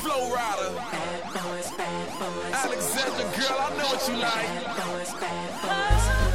Flow Rider. Alexandra, girl, I know what you like.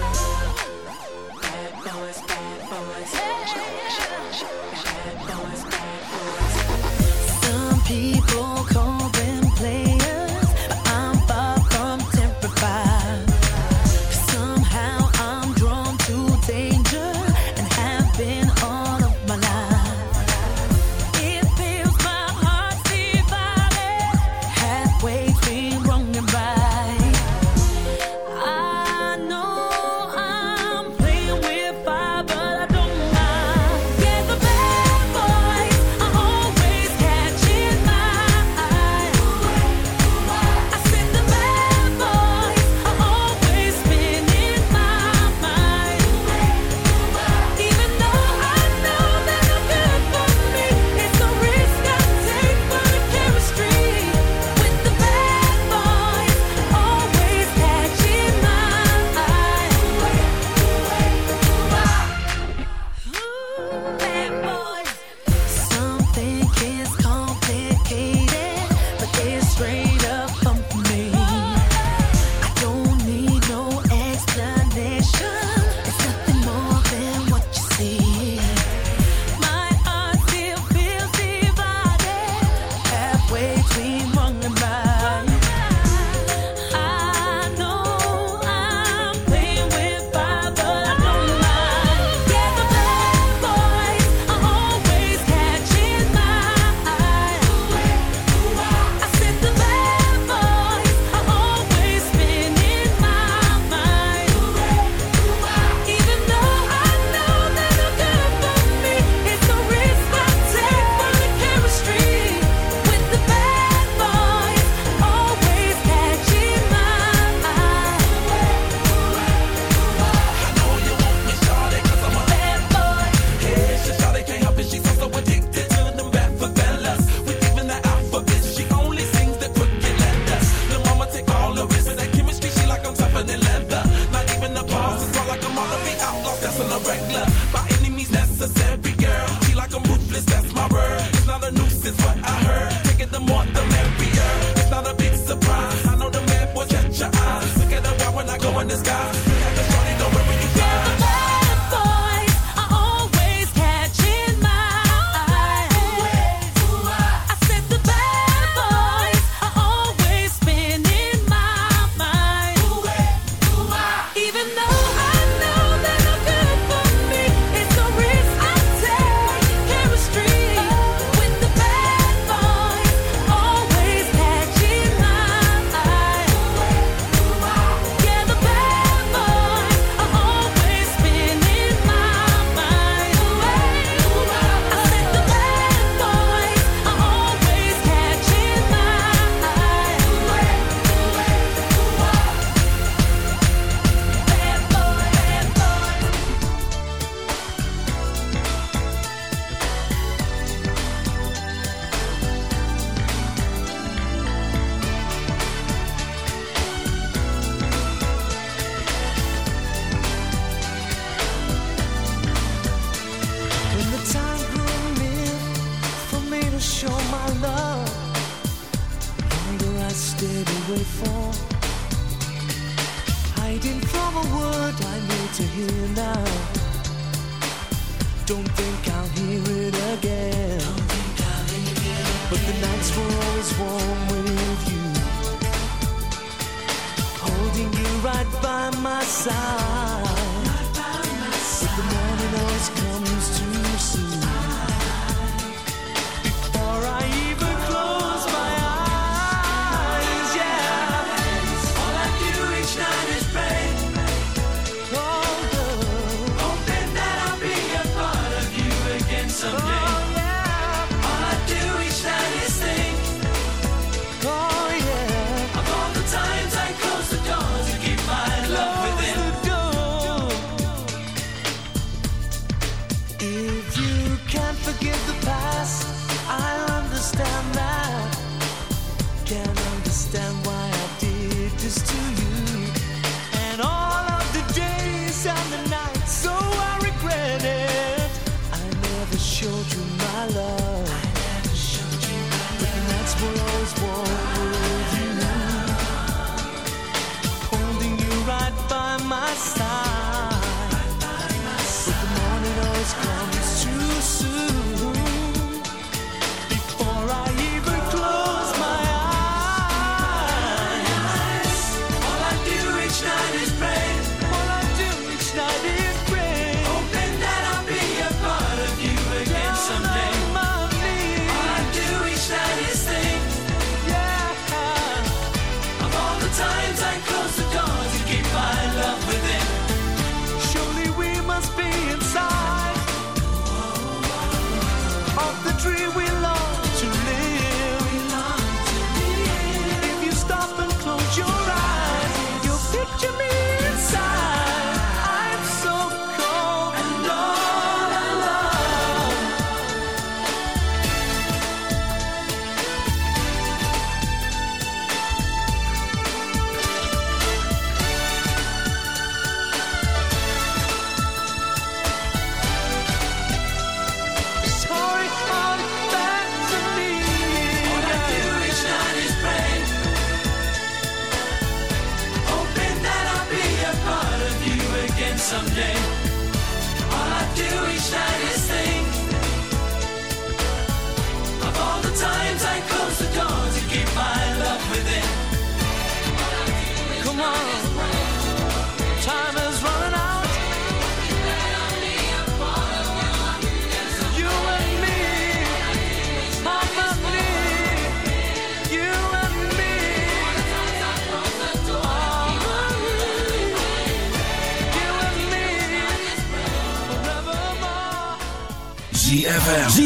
love The longer I stayed away for Hiding from a word I need to hear now. Don't think I'll hear it again. But the nights were always warm with you. Holding you right by my side. But the morning always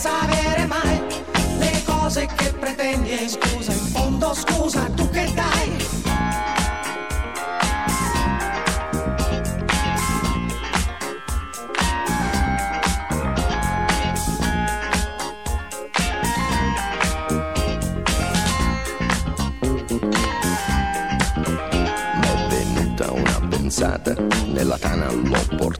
senza avere mai le cose che pretendi. E scusa in fondo scusa tu che dai? Una pensata nella tana l'ho portata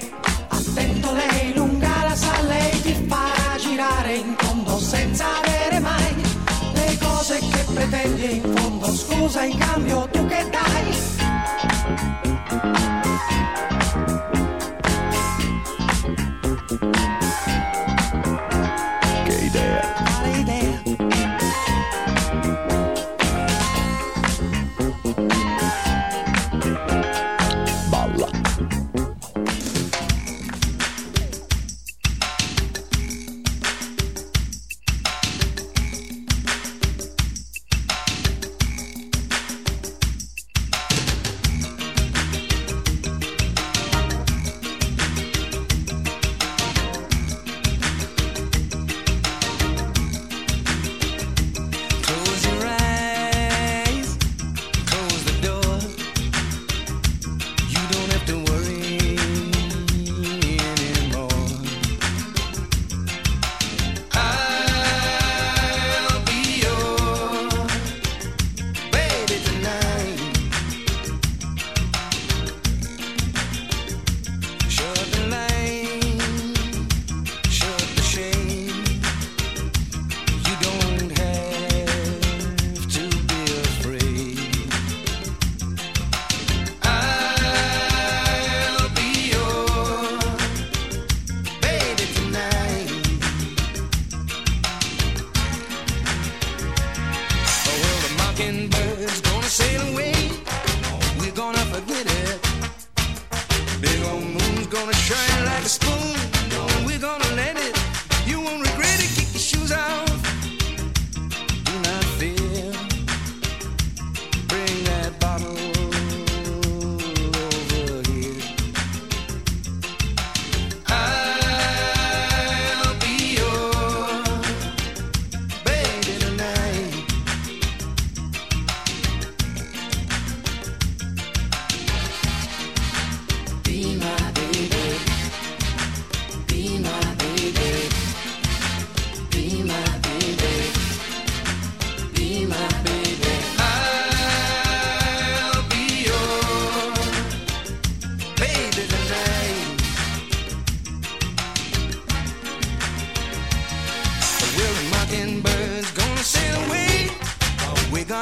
In fondo. Scusa in cambio tu che dai?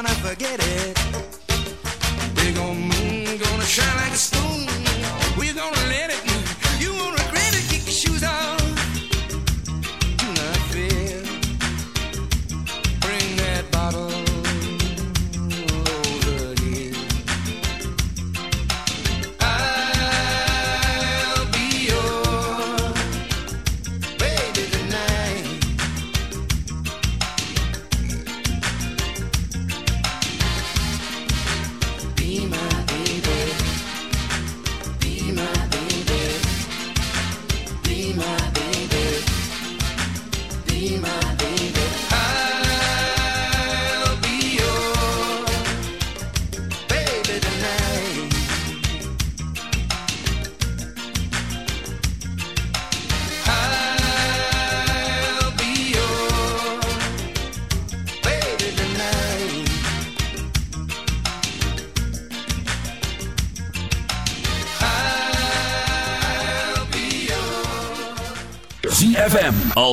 Gonna forget it. Big old moon gonna shine like a spoon. We're gonna let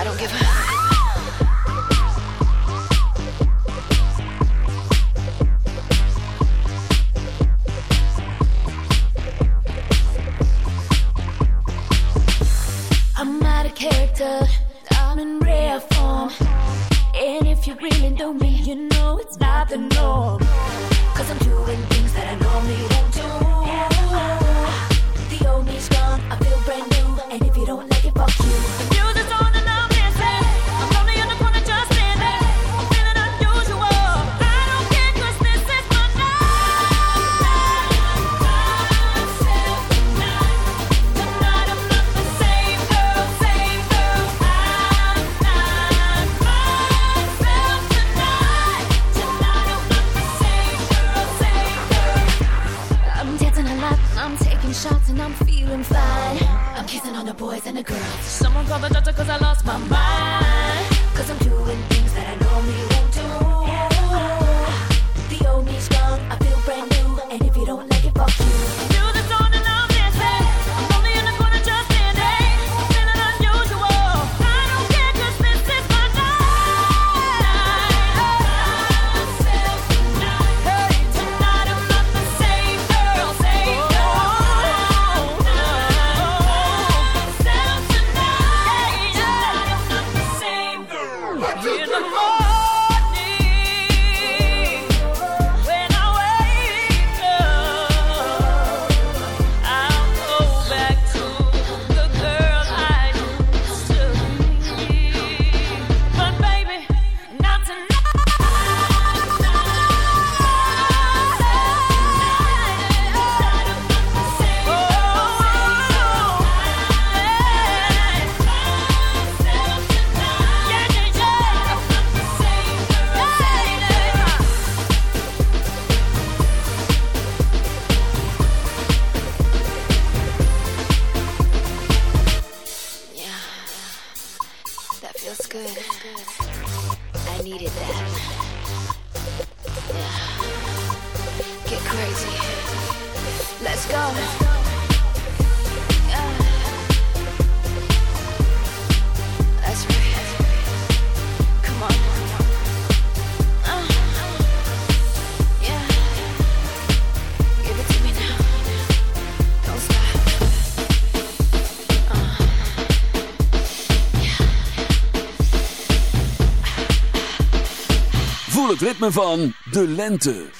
I don't give a in the fall. ritme van de lente.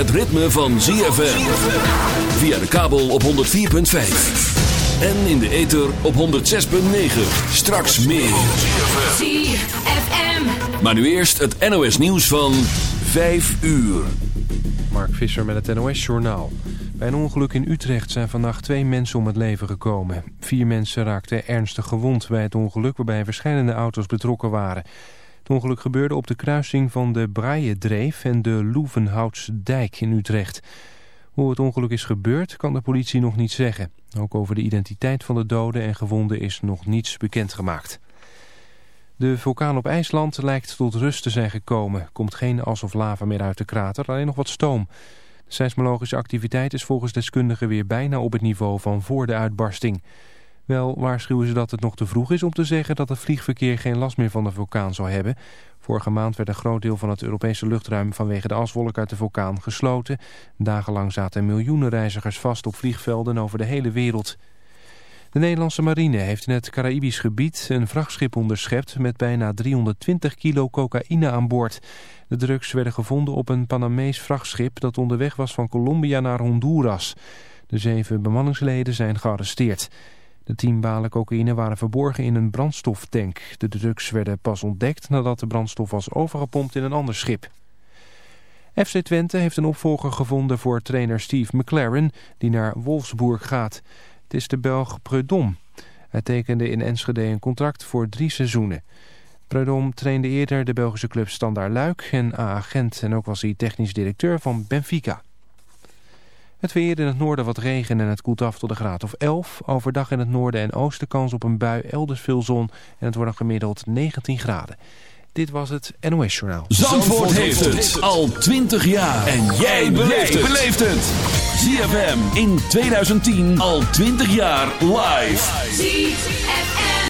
Het ritme van ZFM. Via de kabel op 104.5. En in de ether op 106.9. Straks meer. ZFM. Maar nu eerst het NOS nieuws van 5 uur. Mark Visser met het NOS-journaal. Bij een ongeluk in Utrecht zijn vannacht twee mensen om het leven gekomen. Vier mensen raakten ernstig gewond bij het ongeluk waarbij verschillende auto's betrokken waren. Het ongeluk gebeurde op de kruising van de Braaiendreef en de Loevenhoutse dijk in Utrecht. Hoe het ongeluk is gebeurd kan de politie nog niet zeggen. Ook over de identiteit van de doden en gewonden is nog niets bekendgemaakt. De vulkaan op IJsland lijkt tot rust te zijn gekomen. Komt geen as of lava meer uit de krater, alleen nog wat stoom. De seismologische activiteit is volgens deskundigen weer bijna op het niveau van voor de uitbarsting. Wel waarschuwen ze dat het nog te vroeg is om te zeggen dat het vliegverkeer geen last meer van de vulkaan zal hebben. Vorige maand werd een groot deel van het Europese luchtruim vanwege de aswolk uit de vulkaan gesloten. Dagenlang zaten miljoenen reizigers vast op vliegvelden over de hele wereld. De Nederlandse marine heeft in het Caraïbisch gebied een vrachtschip onderschept met bijna 320 kilo cocaïne aan boord. De drugs werden gevonden op een Panamees vrachtschip dat onderweg was van Colombia naar Honduras. De zeven bemanningsleden zijn gearresteerd. De tien balen cocaïne waren verborgen in een brandstoftank. De drugs werden pas ontdekt nadat de brandstof was overgepompt in een ander schip. FC Twente heeft een opvolger gevonden voor trainer Steve McLaren die naar Wolfsburg gaat. Het is de Belg Preudom. Hij tekende in Enschede een contract voor drie seizoenen. Preudom trainde eerder de Belgische club Standaard Luik en AA Gent en ook was hij technisch directeur van Benfica. Het weer in het noorden wat regen en het koelt af tot de graad of 11. Overdag in het noorden en oosten kans op een bui, elders veel zon en het wordt dan gemiddeld 19 graden. Dit was het NOS Journaal. Zandvoort, heeft het al 20 jaar. En jij beleeft het. ZFM in 2010 al 20 jaar live. ZFM.